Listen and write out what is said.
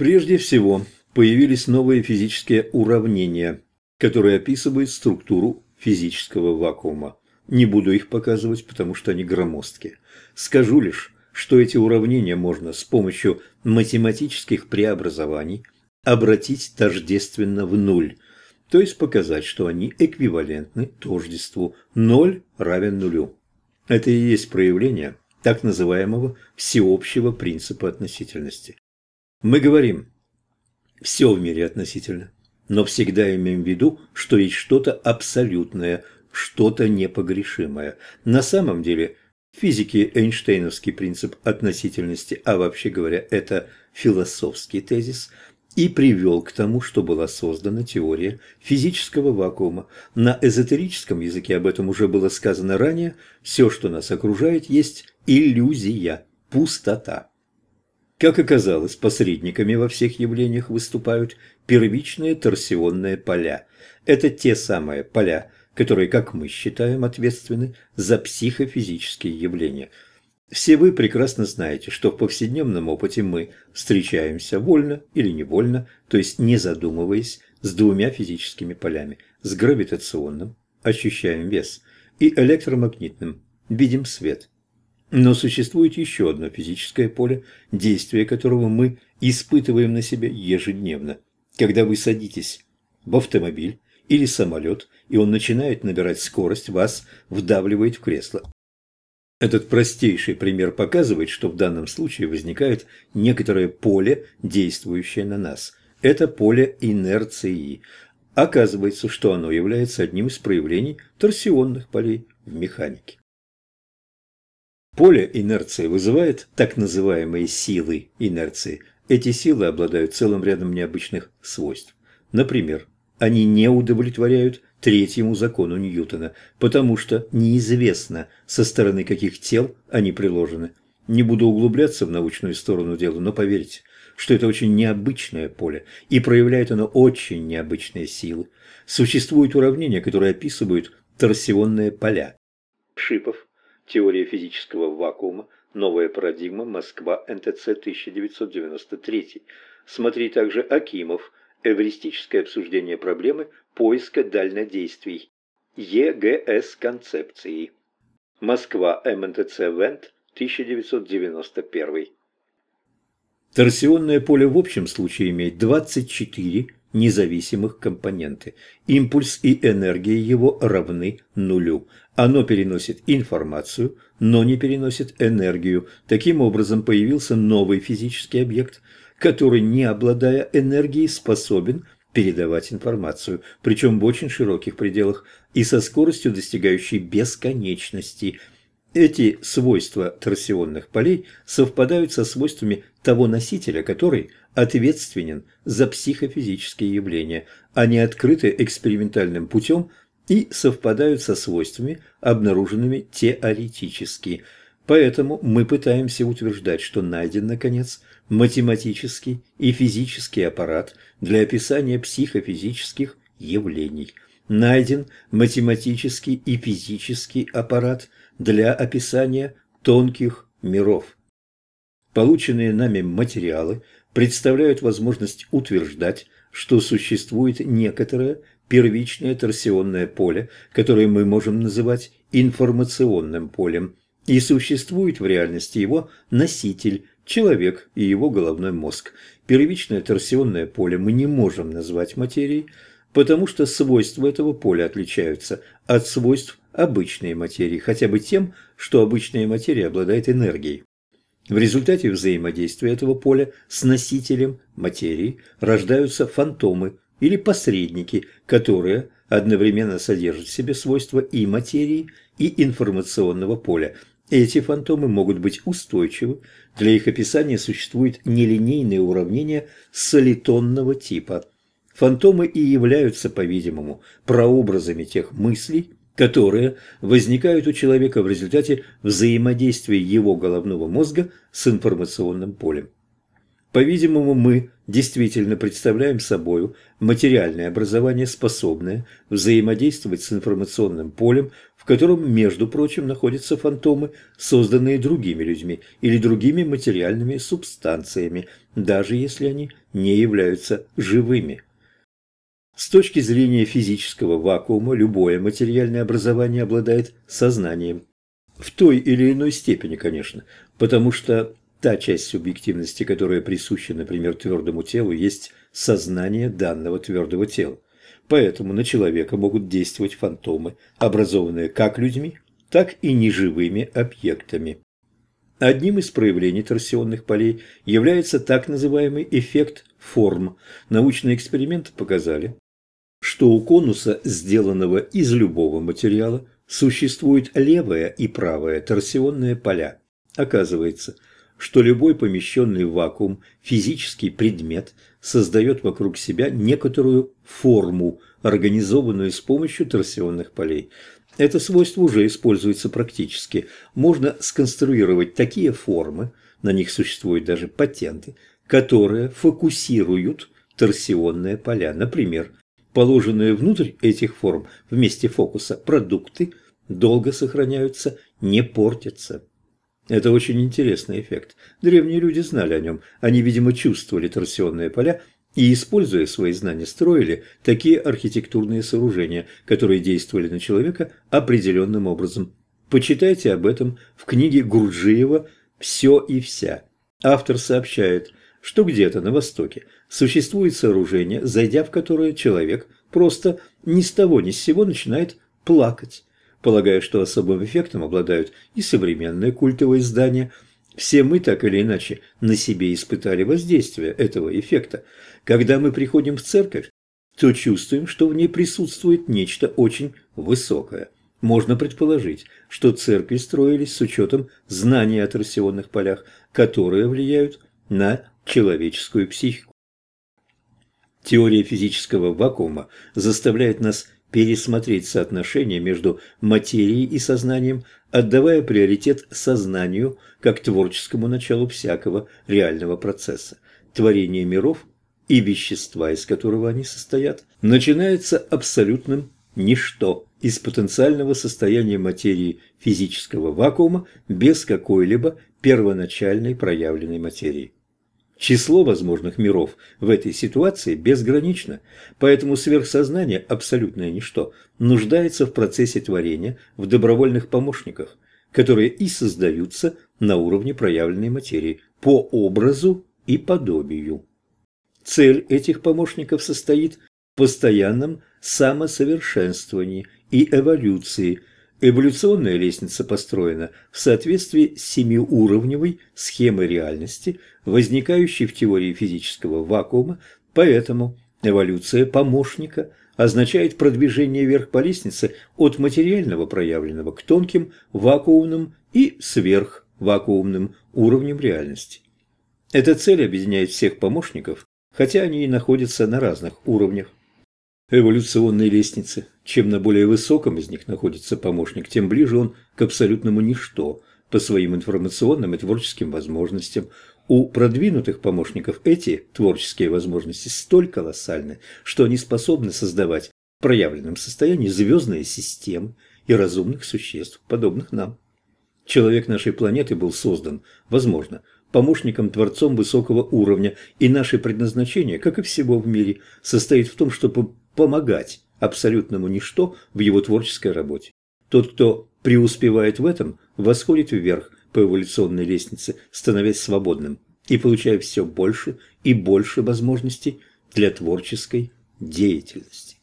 Прежде всего, появились новые физические уравнения, которые описывают структуру физического вакуума. Не буду их показывать, потому что они громоздкие. Скажу лишь, что эти уравнения можно с помощью математических преобразований обратить тождественно в нуль, то есть показать, что они эквивалентны тождеству 0 равен нулю. Это и есть проявление так называемого всеобщего принципа относительности. Мы говорим «все в мире относительно», но всегда имеем в виду, что есть что-то абсолютное, что-то непогрешимое. На самом деле в физике Эйнштейновский принцип относительности, а вообще говоря, это философский тезис, и привел к тому, что была создана теория физического вакуума. На эзотерическом языке об этом уже было сказано ранее. Все, что нас окружает, есть иллюзия, пустота. Как оказалось, посредниками во всех явлениях выступают первичные торсионные поля. Это те самые поля, которые, как мы считаем, ответственны за психофизические явления. Все вы прекрасно знаете, что в повседневном опыте мы встречаемся вольно или невольно, то есть не задумываясь, с двумя физическими полями – с гравитационным, ощущаем вес, и электромагнитным, видим свет. Но существует еще одно физическое поле, действие которого мы испытываем на себе ежедневно. Когда вы садитесь в автомобиль или самолет, и он начинает набирать скорость, вас вдавливает в кресло. Этот простейший пример показывает, что в данном случае возникает некоторое поле, действующее на нас. Это поле инерции. Оказывается, что оно является одним из проявлений торсионных полей в механике. Поле инерции вызывает так называемые силы инерции. Эти силы обладают целым рядом необычных свойств. Например, они не удовлетворяют третьему закону Ньютона, потому что неизвестно, со стороны каких тел они приложены. Не буду углубляться в научную сторону дела, но поверьте, что это очень необычное поле, и проявляет оно очень необычные силы. Существуют уравнения, которые описывают торсионные поля. Шипов Теория физического вакуума. Новая парадигма. Москва. НТЦ. 1993. Смотри также Акимов. Эвристическое обсуждение проблемы поиска дальнодействий. ЕГС концепции. Москва. МНТЦ. Вент. 1991. Торсионное поле в общем случае имеет 24 независимых компоненты. Импульс и энергия его равны нулю. Оно переносит информацию, но не переносит энергию. Таким образом появился новый физический объект, который, не обладая энергией, способен передавать информацию, причем в очень широких пределах и со скоростью, достигающей бесконечности – эти свойства торсионных полей совпадают со свойствами того носителя, который ответственен за психофизические явления. Они открыты экспериментальным путем и совпадают со свойствами, обнаруженными теоретически. Поэтому мы пытаемся утверждать, что найден, наконец, математический и физический аппарат для описания психофизических явлений. Найден математический и физический аппарат – для описания тонких миров. Полученные нами материалы представляют возможность утверждать, что существует некоторое первичное торсионное поле, которое мы можем называть информационным полем, и существует в реальности его носитель, человек и его головной мозг. Первичное торсионное поле мы не можем назвать материей, потому что свойства этого поля отличаются от свойств обычной материи, хотя бы тем, что обычная материя обладает энергией. В результате взаимодействия этого поля с носителем материи рождаются фантомы или посредники, которые одновременно содержат в себе свойства и материи, и информационного поля. Эти фантомы могут быть устойчивы, для их описания существует нелинейное уравнение солитонного типа. Фантомы и являются, по-видимому, прообразами тех мыслей, которые возникают у человека в результате взаимодействия его головного мозга с информационным полем. По-видимому, мы действительно представляем собою материальное образование, способное взаимодействовать с информационным полем, в котором, между прочим, находятся фантомы, созданные другими людьми или другими материальными субстанциями, даже если они не являются живыми. С точки зрения физического вакуума, любое материальное образование обладает сознанием. В той или иной степени, конечно, потому что Та часть субъективности, которая присуща, например, твердому телу, есть сознание данного твердого тела. Поэтому на человека могут действовать фантомы, образованные как людьми, так и неживыми объектами. Одним из проявлений торсионных полей является так называемый эффект форм. Научные эксперименты показали, что у конуса, сделанного из любого материала, существует левое и правое торсионные поля. Оказывается, что любой помещенный в вакуум физический предмет создает вокруг себя некоторую форму, организованную с помощью торсионных полей. Это свойство уже используется практически. Можно сконструировать такие формы, на них существуют даже патенты, которые фокусируют торсионные поля. Например, положенные внутрь этих форм вместе фокуса продукты долго сохраняются, не портятся. Это очень интересный эффект. Древние люди знали о нем. Они, видимо, чувствовали торсионные поля и, используя свои знания, строили такие архитектурные сооружения, которые действовали на человека определенным образом. Почитайте об этом в книге Гурджиева «Все и вся». Автор сообщает, что где-то на Востоке существует сооружение, зайдя в которое человек просто ни с того ни с сего начинает плакать. Полагаю, что особым эффектом обладают и современные культовые здания. Все мы так или иначе на себе испытали воздействие этого эффекта. Когда мы приходим в церковь, то чувствуем, что в ней присутствует нечто очень высокое. Можно предположить, что церкви строились с учетом знаний о торсионных полях, которые влияют на человеческую психику. Теория физического вакуума заставляет нас пересмотреть соотношение между материей и сознанием, отдавая приоритет сознанию как творческому началу всякого реального процесса. Творение миров и вещества, из которого они состоят, начинается абсолютным ничто из потенциального состояния материи физического вакуума без какой-либо первоначальной проявленной материи. Число возможных миров в этой ситуации безгранично, поэтому сверхсознание, абсолютное ничто, нуждается в процессе творения в добровольных помощниках, которые и создаются на уровне проявленной материи по образу и подобию. Цель этих помощников состоит в постоянном самосовершенствовании и эволюции – Эволюционная лестница построена в соответствии с семиуровневой схемой реальности, возникающей в теории физического вакуума, поэтому эволюция помощника означает продвижение вверх по лестнице от материального проявленного к тонким вакуумным и сверхвакуумным уровням реальности. Эта цель объединяет всех помощников, хотя они и находятся на разных уровнях эволюционной лестницы. Чем на более высоком из них находится помощник, тем ближе он к абсолютному ничто по своим информационным и творческим возможностям. У продвинутых помощников эти творческие возможности столь колоссальны, что они способны создавать в проявленном состоянии звездные системы и разумных существ, подобных нам. Человек нашей планеты был создан, возможно, помощником-творцом высокого уровня, и наше предназначение, как и всего в мире, состоит в том, чтобы помогать абсолютному ничто в его творческой работе. Тот, кто преуспевает в этом, восходит вверх по эволюционной лестнице, становясь свободным и получая все больше и больше возможностей для творческой деятельности.